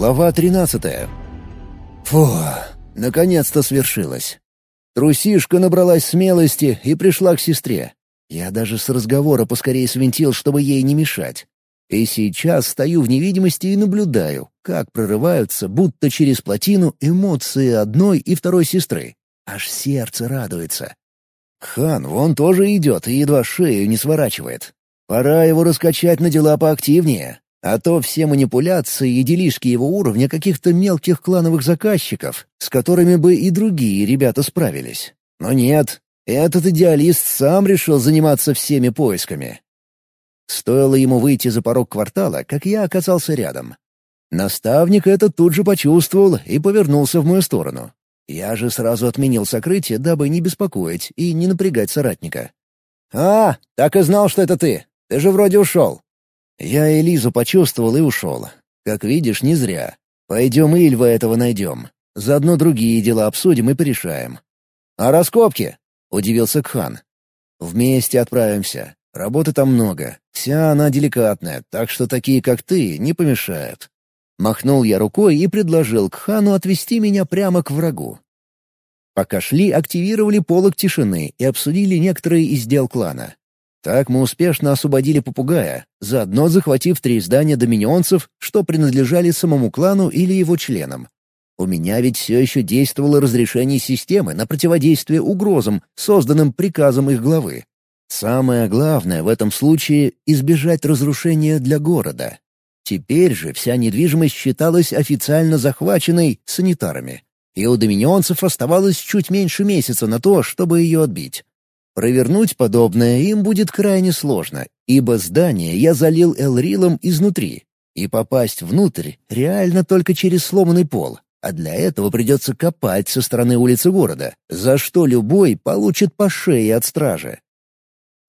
Глава 13 Фу, наконец-то свершилось. Трусишка набралась смелости и пришла к сестре. Я даже с разговора поскорее свинтил, чтобы ей не мешать. И сейчас стою в невидимости и наблюдаю, как прорываются, будто через плотину, эмоции одной и второй сестры. Аж сердце радуется. Хан вон тоже идет и едва шею не сворачивает. Пора его раскачать на дела поактивнее. А то все манипуляции и делишки его уровня каких-то мелких клановых заказчиков, с которыми бы и другие ребята справились. Но нет, этот идеалист сам решил заниматься всеми поисками. Стоило ему выйти за порог квартала, как я оказался рядом. Наставник это тут же почувствовал и повернулся в мою сторону. Я же сразу отменил сокрытие, дабы не беспокоить и не напрягать соратника. «А, так и знал, что это ты. Ты же вроде ушел». Я Элизу почувствовал и ушел. Как видишь, не зря. Пойдем Ильва этого найдем. Заодно другие дела обсудим и порешаем. «А раскопки?» — удивился Кхан. «Вместе отправимся. Работы там много. Вся она деликатная, так что такие, как ты, не помешают». Махнул я рукой и предложил Кхану отвести меня прямо к врагу. Пока шли, активировали полок тишины и обсудили некоторые из дел клана. Так мы успешно освободили попугая, заодно захватив три здания доминионцев, что принадлежали самому клану или его членам. У меня ведь все еще действовало разрешение системы на противодействие угрозам, созданным приказом их главы. Самое главное в этом случае — избежать разрушения для города. Теперь же вся недвижимость считалась официально захваченной санитарами, и у доминионцев оставалось чуть меньше месяца на то, чтобы ее отбить. Провернуть подобное им будет крайне сложно, ибо здание я залил элрилом изнутри, и попасть внутрь реально только через сломанный пол, а для этого придется копать со стороны улицы города, за что любой получит по шее от стражи.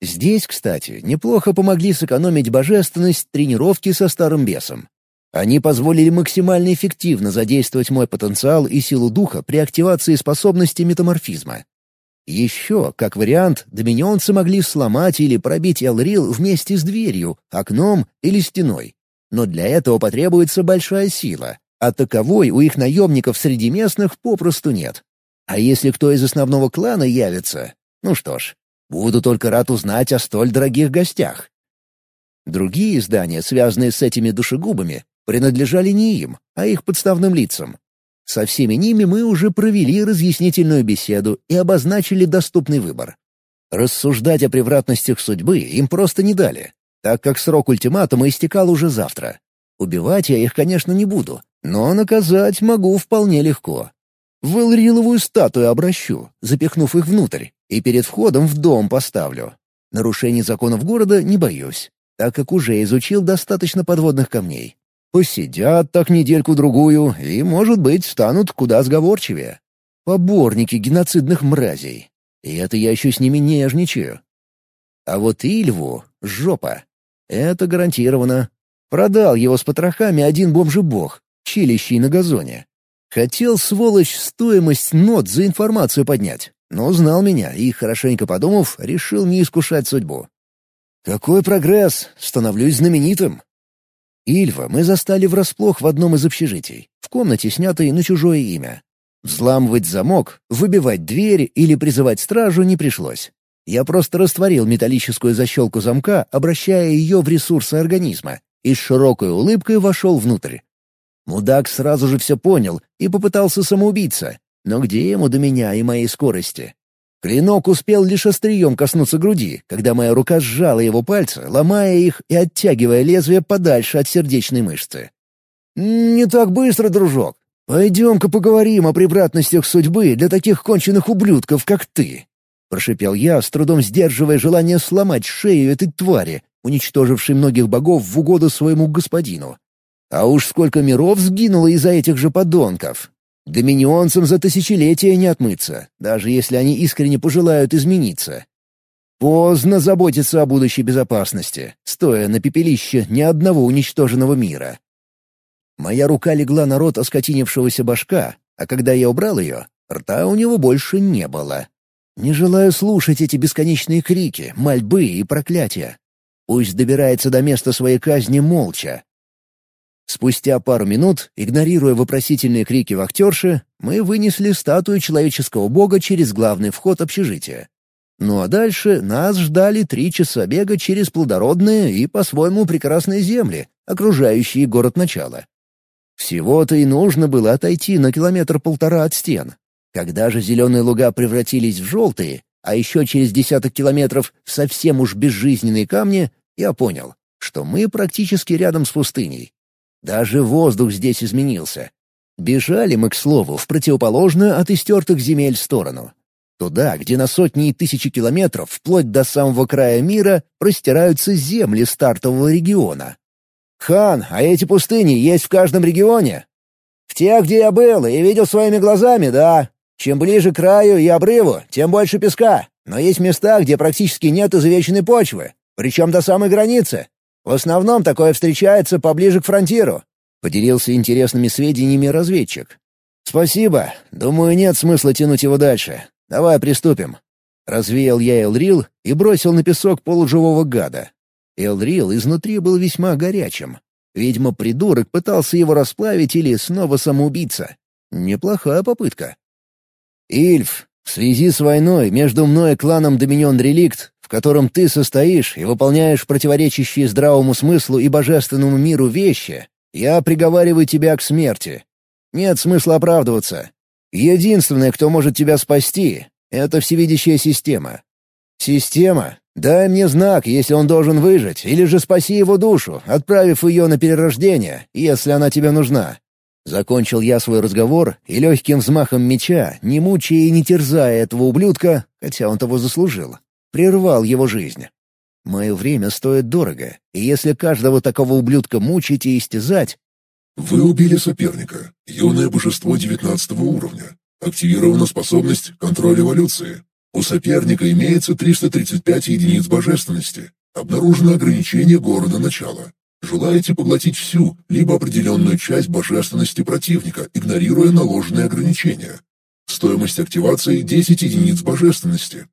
Здесь, кстати, неплохо помогли сэкономить божественность тренировки со старым бесом. Они позволили максимально эффективно задействовать мой потенциал и силу духа при активации способности метаморфизма. Еще, как вариант, доминионцы могли сломать или пробить Элрил вместе с дверью, окном или стеной. Но для этого потребуется большая сила, а таковой у их наемников среди местных попросту нет. А если кто из основного клана явится, ну что ж, буду только рад узнать о столь дорогих гостях. Другие здания, связанные с этими душегубами, принадлежали не им, а их подставным лицам. Со всеми ними мы уже провели разъяснительную беседу и обозначили доступный выбор. Рассуждать о превратностях судьбы им просто не дали, так как срок ультиматума истекал уже завтра. Убивать я их, конечно, не буду, но наказать могу вполне легко. В Элриловую статую обращу, запихнув их внутрь, и перед входом в дом поставлю. Нарушений законов города не боюсь, так как уже изучил достаточно подводных камней. Посидят так недельку-другую и, может быть, станут куда сговорчивее. Поборники геноцидных мразей. И это я еще с ними нежничаю. А вот Ильву — жопа. Это гарантированно. Продал его с потрохами один бомжебог, чилищий на газоне. Хотел, сволочь, стоимость нот за информацию поднять, но знал меня и, хорошенько подумав, решил не искушать судьбу. «Какой прогресс! Становлюсь знаменитым!» Ильва мы застали врасплох в одном из общежитий, в комнате, снятой на чужое имя. Взламывать замок, выбивать дверь или призывать стражу не пришлось. Я просто растворил металлическую защелку замка, обращая ее в ресурсы организма, и с широкой улыбкой вошел внутрь. Мудак сразу же все понял и попытался самоубиться, но где ему до меня и моей скорости? Клинок успел лишь острием коснуться груди, когда моя рука сжала его пальцы, ломая их и оттягивая лезвие подальше от сердечной мышцы. «Не так быстро, дружок. Пойдем-ка поговорим о превратностях судьбы для таких конченых ублюдков, как ты», — прошипел я, с трудом сдерживая желание сломать шею этой твари, уничтожившей многих богов в угоду своему господину. А уж сколько миров сгинуло из-за этих же подонков. Доминионцам за тысячелетия не отмыться, даже если они искренне пожелают измениться. Поздно заботиться о будущей безопасности, стоя на пепелище ни одного уничтоженного мира. Моя рука легла на рот оскотинившегося башка, а когда я убрал ее, рта у него больше не было. Не желаю слушать эти бесконечные крики, мольбы и проклятия. Пусть добирается до места своей казни молча. Спустя пару минут, игнорируя вопросительные крики вахтерши, мы вынесли статую человеческого бога через главный вход общежития. Ну а дальше нас ждали три часа бега через плодородные и по-своему прекрасные земли, окружающие город начала. Всего-то и нужно было отойти на километр-полтора от стен. Когда же зеленые луга превратились в желтые, а еще через десяток километров в совсем уж безжизненные камни, я понял, что мы практически рядом с пустыней. Даже воздух здесь изменился. Бежали мы, к слову, в противоположную от истертых земель сторону. Туда, где на сотни и тысячи километров, вплоть до самого края мира, простираются земли стартового региона. «Хан, а эти пустыни есть в каждом регионе?» «В тех, где я был и видел своими глазами, да. Чем ближе к краю и обрыву, тем больше песка. Но есть места, где практически нет изувеченной почвы, причем до самой границы. В основном такое встречается поближе к фронтиру», — поделился интересными сведениями разведчик. «Спасибо. Думаю, нет смысла тянуть его дальше. Давай приступим». Развеял я Элрил и бросил на песок полуживого гада. Элрил изнутри был весьма горячим. Видимо, придурок пытался его расплавить или снова самоубийца. Неплохая попытка. «Ильф, в связи с войной между мной и кланом Доминион Реликт котором ты состоишь и выполняешь противоречащие здравому смыслу и божественному миру вещи, я приговариваю тебя к смерти. Нет смысла оправдываться. Единственное, кто может тебя спасти, — это всевидящая система. Система, дай мне знак, если он должен выжить, или же спаси его душу, отправив ее на перерождение, если она тебе нужна. Закончил я свой разговор и легким взмахом меча, не мучая и не терзая этого ублюдка, хотя он того заслужил, прервал его жизнь. Мое время стоит дорого, и если каждого такого ублюдка мучить и истязать... Вы убили соперника, юное божество девятнадцатого уровня. Активирована способность контроль эволюции. У соперника имеется 335 единиц божественности. Обнаружено ограничение города начала. Желаете поглотить всю, либо определенную часть божественности противника, игнорируя наложенные ограничения. Стоимость активации 10 единиц божественности.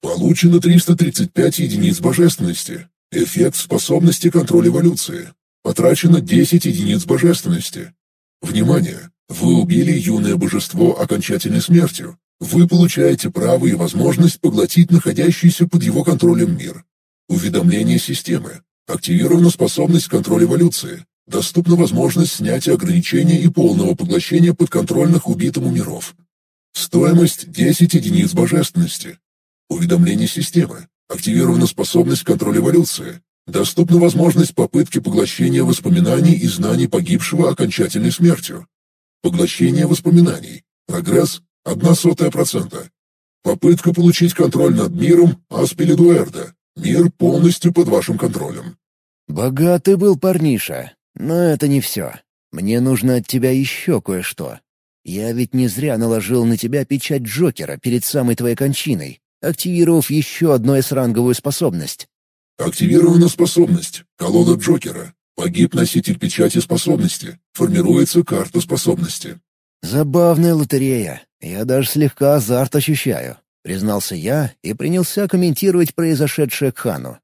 Получено 335 единиц божественности. Эффект способности контроль эволюции. Потрачено 10 единиц божественности. Внимание! Вы убили юное божество окончательной смертью. Вы получаете право и возможность поглотить находящийся под его контролем мир. Уведомление системы. Активирована способность контроль эволюции. Доступна возможность снятия ограничений и полного поглощения подконтрольных убитому миров. Стоимость 10 единиц божественности. Уведомление системы. Активирована способность контроль эволюции. Доступна возможность попытки поглощения воспоминаний и знаний погибшего окончательной смертью. Поглощение воспоминаний. Прогресс – одна сотая процента. Попытка получить контроль над миром Аспелидуэрда. Мир полностью под вашим контролем. Богатый был парниша, но это не все. Мне нужно от тебя еще кое-что. Я ведь не зря наложил на тебя печать Джокера перед самой твоей кончиной активировав еще одну с-ранговую способность. Активирована способность. Колода Джокера. Погиб носитель печати способности. Формируется карта способности. Забавная лотерея. Я даже слегка азарт ощущаю, признался я и принялся комментировать произошедшее к хану.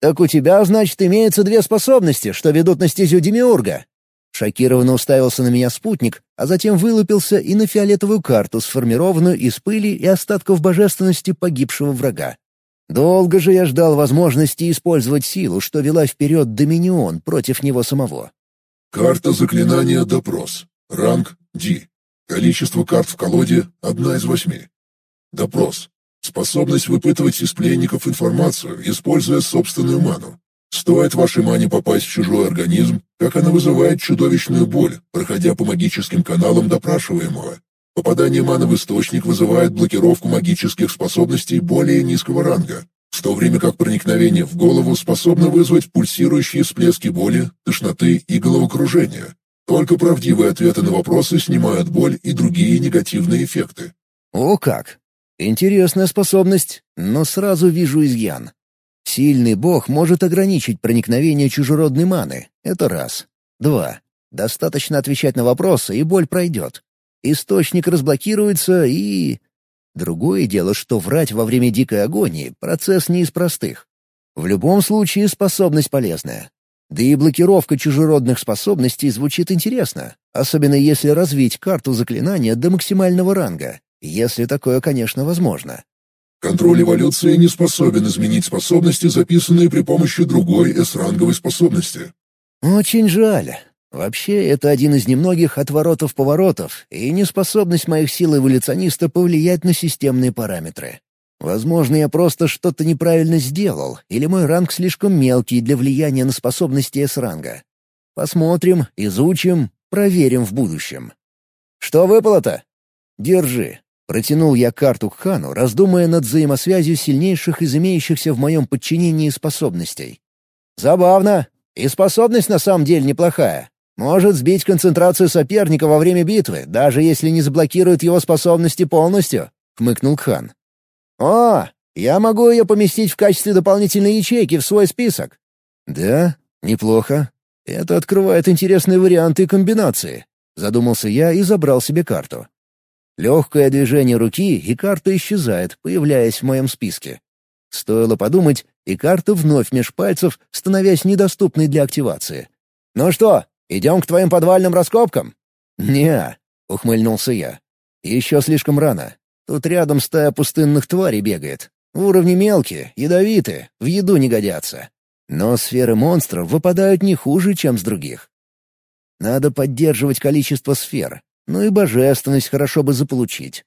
«Так у тебя, значит, имеются две способности, что ведут на стезю Демиурга?» Шокированно уставился на меня спутник, а затем вылупился и на фиолетовую карту, сформированную из пыли и остатков божественности погибшего врага. Долго же я ждал возможности использовать силу, что вела вперед Доминион против него самого. Карта заклинания «Допрос». Ранг D. Количество карт в колоде — одна из восьми. Допрос. Способность выпытывать из пленников информацию, используя собственную ману. Стоит вашей мане попасть в чужой организм, как она вызывает чудовищную боль, проходя по магическим каналам допрашиваемого. Попадание маны в источник вызывает блокировку магических способностей более низкого ранга, в то время как проникновение в голову способно вызвать пульсирующие всплески боли, тошноты и головокружения. Только правдивые ответы на вопросы снимают боль и другие негативные эффекты. О как! Интересная способность, но сразу вижу изъян. Сильный бог может ограничить проникновение чужеродной маны. Это раз. Два. Достаточно отвечать на вопросы, и боль пройдет. Источник разблокируется, и... Другое дело, что врать во время дикой агонии — процесс не из простых. В любом случае способность полезная. Да и блокировка чужеродных способностей звучит интересно, особенно если развить карту заклинания до максимального ранга, если такое, конечно, возможно. Контроль эволюции не способен изменить способности, записанные при помощи другой S-ранговой способности. Очень жаль. Вообще, это один из немногих отворотов-поворотов, и неспособность моих сил эволюциониста повлиять на системные параметры. Возможно, я просто что-то неправильно сделал, или мой ранг слишком мелкий для влияния на способности С-ранга. Посмотрим, изучим, проверим в будущем. Что выпало-то? Держи. Протянул я карту к Хану, раздумывая над взаимосвязью сильнейших из имеющихся в моем подчинении способностей. Забавно. И способность на самом деле неплохая. Может сбить концентрацию соперника во время битвы, даже если не заблокирует его способности полностью, — хмыкнул Хан. «О, я могу ее поместить в качестве дополнительной ячейки в свой список». «Да, неплохо. Это открывает интересные варианты и комбинации», — задумался я и забрал себе карту. Легкое движение руки, и карта исчезает, появляясь в моем списке. Стоило подумать, и карта вновь меж пальцев, становясь недоступной для активации. «Ну что, идем к твоим подвальным раскопкам?» «Не-а», ухмыльнулся я. «Еще слишком рано. Тут рядом стая пустынных тварей бегает. Уровни мелкие, ядовитые, в еду не годятся. Но сферы монстров выпадают не хуже, чем с других. Надо поддерживать количество сфер, ну и божественность хорошо бы заполучить.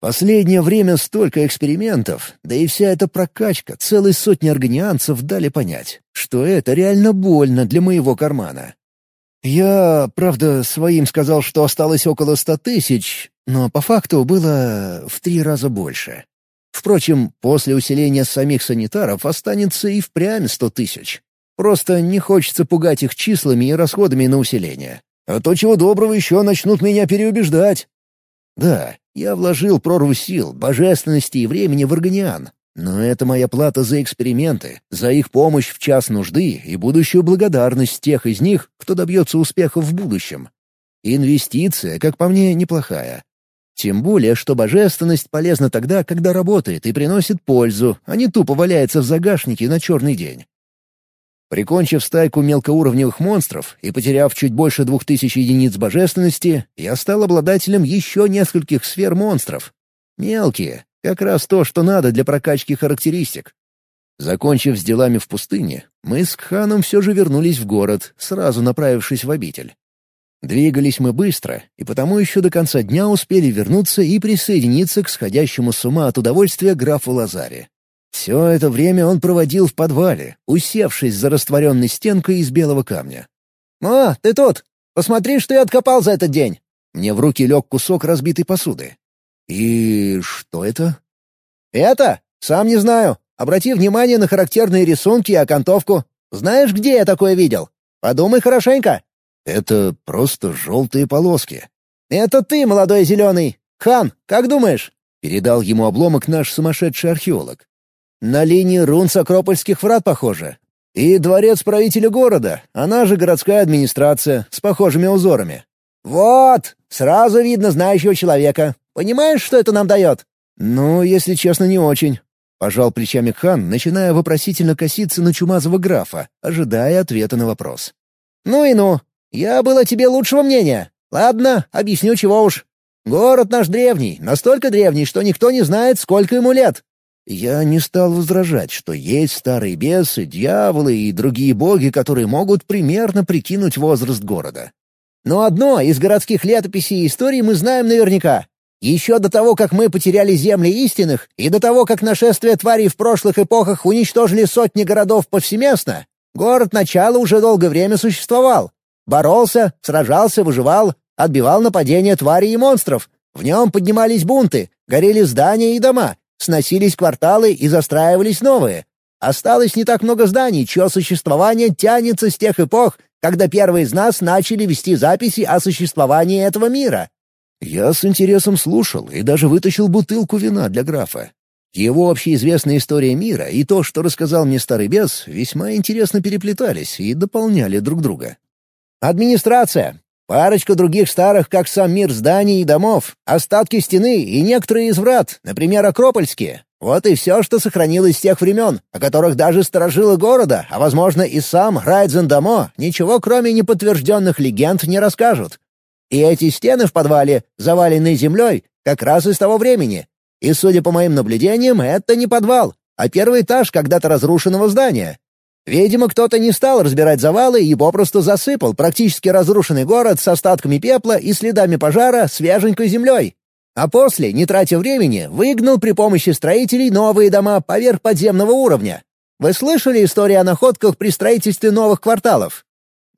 Последнее время столько экспериментов, да и вся эта прокачка целой сотни органианцев дали понять, что это реально больно для моего кармана. Я, правда, своим сказал, что осталось около ста тысяч, но по факту было в три раза больше. Впрочем, после усиления самих санитаров останется и впрямь сто тысяч. Просто не хочется пугать их числами и расходами на усиление. А то чего доброго еще начнут меня переубеждать. Да, я вложил прорву сил, божественности и времени в органиан. Но это моя плата за эксперименты, за их помощь в час нужды и будущую благодарность тех из них, кто добьется успеха в будущем. Инвестиция, как по мне, неплохая. Тем более, что божественность полезна тогда, когда работает и приносит пользу, а не тупо валяется в загашнике на черный день. Прикончив стайку мелкоуровневых монстров и потеряв чуть больше двух тысяч единиц божественности, я стал обладателем еще нескольких сфер монстров. Мелкие, как раз то, что надо для прокачки характеристик. Закончив с делами в пустыне, мы с Кханом все же вернулись в город, сразу направившись в обитель. Двигались мы быстро, и потому еще до конца дня успели вернуться и присоединиться к сходящему с ума от удовольствия графу Лазаре. Все это время он проводил в подвале, усевшись за растворенной стенкой из белого камня. «О, ты тут! Посмотри, что я откопал за этот день!» Мне в руки лег кусок разбитой посуды. «И что это?» «Это? Сам не знаю. Обрати внимание на характерные рисунки и окантовку. Знаешь, где я такое видел? Подумай хорошенько. Это просто желтые полоски. Это ты, молодой зеленый. Хан, как думаешь? Передал ему обломок наш сумасшедший археолог. На линии рун с Акропольских врат похоже. И дворец правителя города, она же городская администрация, с похожими узорами. Вот, сразу видно знающего человека. Понимаешь, что это нам дает? Ну, если честно, не очень. Пожал плечами хан, начиная вопросительно коситься на чумазого графа, ожидая ответа на вопрос. «Ну и ну. Я был о тебе лучшего мнения. Ладно, объясню, чего уж. Город наш древний, настолько древний, что никто не знает, сколько ему лет. Я не стал возражать, что есть старые бесы, дьяволы и другие боги, которые могут примерно прикинуть возраст города. Но одно из городских летописей и историй мы знаем наверняка. Еще до того, как мы потеряли земли истинных, и до того, как нашествие тварей в прошлых эпохах уничтожили сотни городов повсеместно, город начала уже долгое время существовал. Боролся, сражался, выживал, отбивал нападения тварей и монстров. В нем поднимались бунты, горели здания и дома, сносились кварталы и застраивались новые. Осталось не так много зданий, чье существование тянется с тех эпох, когда первые из нас начали вести записи о существовании этого мира. Я с интересом слушал и даже вытащил бутылку вина для графа. Его общеизвестная история мира и то, что рассказал мне старый бес, весьма интересно переплетались и дополняли друг друга. Администрация. Парочка других старых, как сам мир зданий и домов, остатки стены и некоторые из врат, например, Акропольские. Вот и все, что сохранилось с тех времен, о которых даже сторожилы города, а, возможно, и сам Райдзен Дамо, ничего кроме неподтвержденных легенд не расскажут. И эти стены в подвале, заваленные землей, как раз из того времени. И, судя по моим наблюдениям, это не подвал, а первый этаж когда-то разрушенного здания. Видимо, кто-то не стал разбирать завалы и попросту засыпал практически разрушенный город с остатками пепла и следами пожара свеженькой землей. А после, не тратя времени, выгнал при помощи строителей новые дома поверх подземного уровня. Вы слышали историю о находках при строительстве новых кварталов?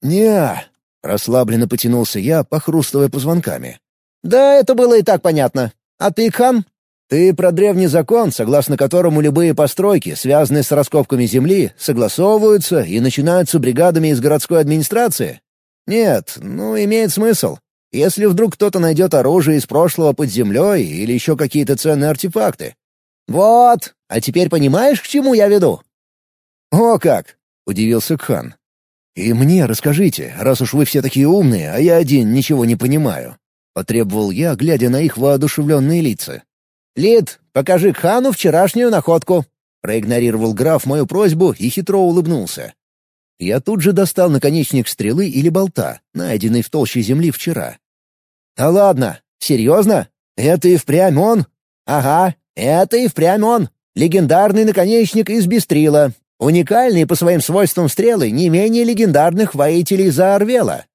не расслабленно потянулся я, похрустывая позвонками. «Да, это было и так понятно. А ты, хан, ты про древний закон, согласно которому любые постройки, связанные с раскопками земли, согласовываются и начинаются бригадами из городской администрации? Нет, ну, имеет смысл. Если вдруг кто-то найдет оружие из прошлого под землей или еще какие-то ценные артефакты. Вот, а теперь понимаешь, к чему я веду? О как! — удивился Кхан. «И мне расскажите, раз уж вы все такие умные, а я один ничего не понимаю», — потребовал я, глядя на их воодушевленные лица. «Лид, покажи хану вчерашнюю находку!» Проигнорировал граф мою просьбу и хитро улыбнулся. Я тут же достал наконечник стрелы или болта, найденный в толще земли вчера. «Да ладно? Серьезно? Это и впрямь он?» «Ага, это и впрямь он. Легендарный наконечник из бестрила. Уникальный по своим свойствам стрелы не менее легендарных воителей Заарвела.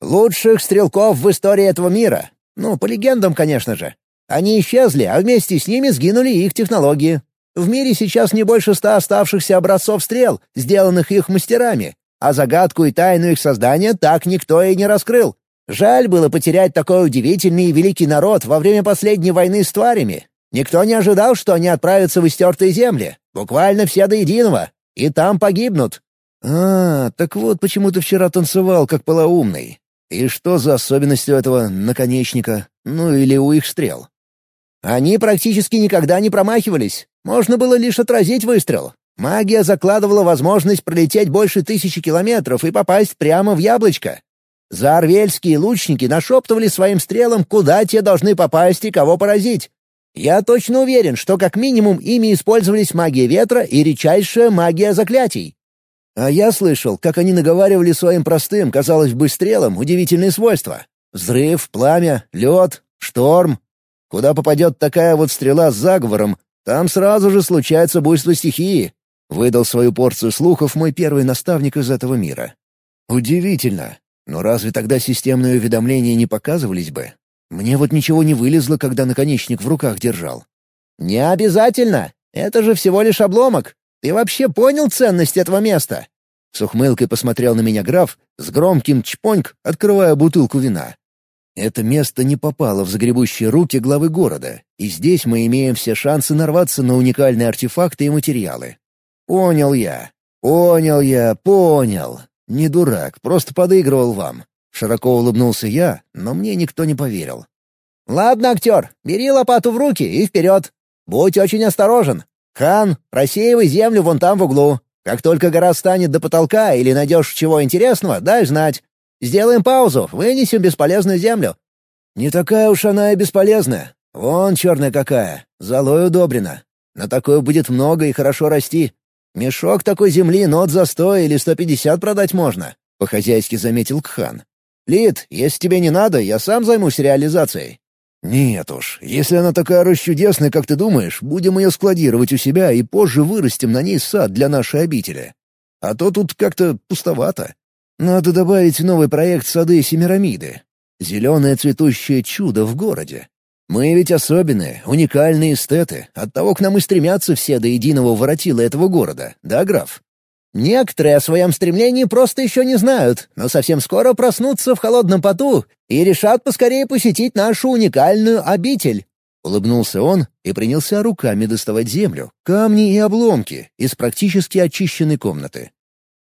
Лучших стрелков в истории этого мира. Ну, по легендам, конечно же. Они исчезли, а вместе с ними сгинули их технологии. В мире сейчас не больше ста оставшихся образцов стрел, сделанных их мастерами, а загадку и тайну их создания так никто и не раскрыл. Жаль было потерять такой удивительный и великий народ во время последней войны с тварями. Никто не ожидал, что они отправятся в истертые земли, буквально все до единого, и там погибнут. А, так вот почему ты вчера танцевал как полоумный. И что за особенность у этого наконечника? Ну или у их стрел? Они практически никогда не промахивались. Можно было лишь отразить выстрел. Магия закладывала возможность пролететь больше тысячи километров и попасть прямо в яблочко. Заарвельские лучники нашептывали своим стрелам, куда те должны попасть и кого поразить. Я точно уверен, что как минимум ими использовались магия ветра и редчайшая магия заклятий. А я слышал, как они наговаривали своим простым, казалось бы, стрелам удивительные свойства. Взрыв, пламя, лед, шторм, Куда попадет такая вот стрела с заговором, там сразу же случается буйство стихии. Выдал свою порцию слухов мой первый наставник из этого мира. Удивительно. Но разве тогда системные уведомления не показывались бы? Мне вот ничего не вылезло, когда наконечник в руках держал. «Не обязательно. Это же всего лишь обломок. Ты вообще понял ценность этого места?» С ухмылкой посмотрел на меня граф, с громким чпоньк, открывая бутылку вина. Это место не попало в загребущие руки главы города, и здесь мы имеем все шансы нарваться на уникальные артефакты и материалы. Понял я. Понял я, понял. Не дурак, просто подыгрывал вам. Широко улыбнулся я, но мне никто не поверил. «Ладно, актер, бери лопату в руки и вперед. Будь очень осторожен. Хан, просеивай землю вон там в углу. Как только гора станет до потолка или найдешь чего интересного, дай знать. Сделаем паузу, вынесем бесполезную землю». «Не такая уж она и бесполезная. Вон черная какая, золой удобрена. На такое будет много и хорошо расти. Мешок такой земли нот за сто или сто пятьдесят продать можно», — по-хозяйски заметил Кхан. «Лид, если тебе не надо, я сам займусь реализацией». «Нет уж, если она такая расчудесная, как ты думаешь, будем ее складировать у себя и позже вырастим на ней сад для нашей обители. А то тут как-то пустовато». Надо добавить новый проект сады Семирамиды. Зеленое цветущее чудо в городе. Мы ведь особенные, уникальные эстеты, оттого к нам и стремятся все до единого воротила этого города, да, граф? Некоторые о своем стремлении просто еще не знают, но совсем скоро проснутся в холодном поту и решат поскорее посетить нашу уникальную обитель. Улыбнулся он и принялся руками доставать землю, камни и обломки из практически очищенной комнаты.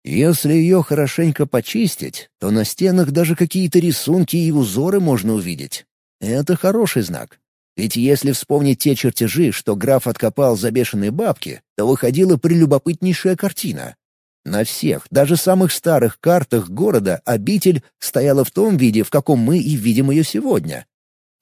Если ее хорошенько почистить, то на стенах даже какие-то рисунки и узоры можно увидеть. Это хороший знак. Ведь если вспомнить те чертежи, что граф откопал за бешеные бабки, то выходила прелюбопытнейшая картина. На всех, даже самых старых картах города обитель стояла в том виде, в каком мы и видим ее сегодня.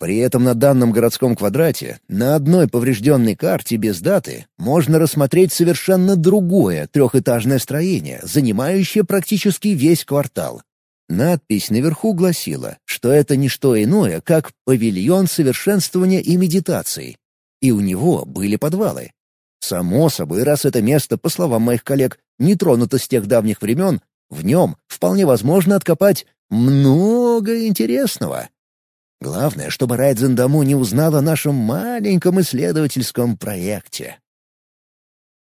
При этом на данном городском квадрате, на одной поврежденной карте без даты, можно рассмотреть совершенно другое трехэтажное строение, занимающее практически весь квартал. Надпись наверху гласила, что это не что иное, как павильон совершенствования и медитации. И у него были подвалы. Само собой, раз это место, по словам моих коллег, не тронуто с тех давних времен, в нем вполне возможно откопать много интересного. Главное, чтобы Райдзен Даму не узнал о нашем маленьком исследовательском проекте.